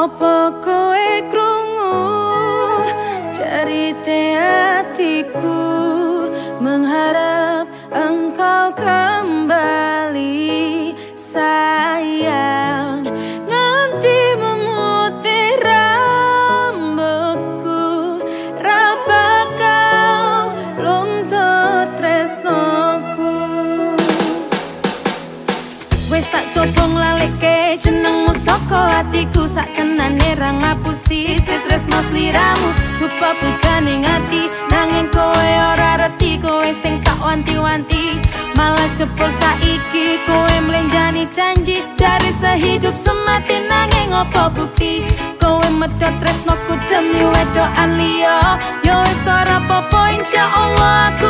Opo kowe krungu? Cerita hatiku saka hatiku sak tenane ra ngapusi. Stres nos liramu dupa pujane ngati. Nanging kowe ora reti kowe sing tak wanti-wanti. Malah cepul saiki kowe mlenjani janji. Cari sehidup semati nanging opo bukti? Kowe medhot tresnoku demi wedokan liya. Yo wis ora popo insyaallah aku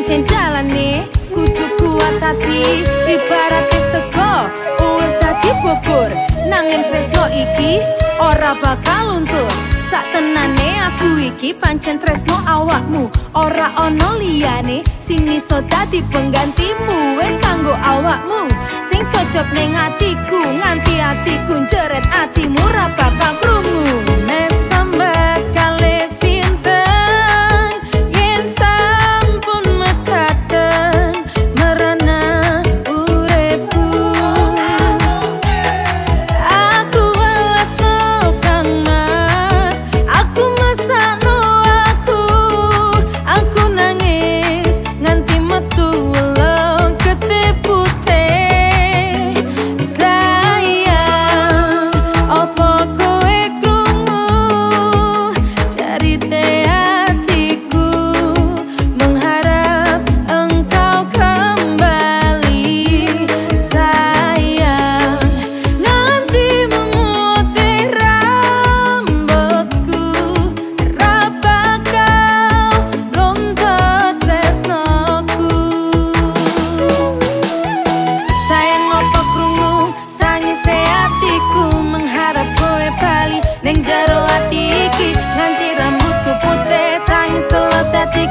pancen jalane kudu kuat hati ibarat sego wis dadi bubur. Nanging tresno iki ora bakal luntur. Sak tenane aku iki pancen tresno awakmu. Ora ana liyane sing iso dadi penggantimu. Wis kanggo awakmu sing cocok ning atiku. Nganti atiku jeret atimu ra bakal krungu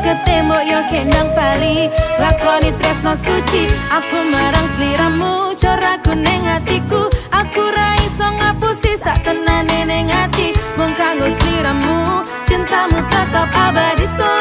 ketembok yo kendang bali. Lakoni tresno suci aku marang sliramu coraku ning atiku aku ra iso ngapusi sak tenane ning ati. Mung kanggo sliramu cintamu tetap abadi selama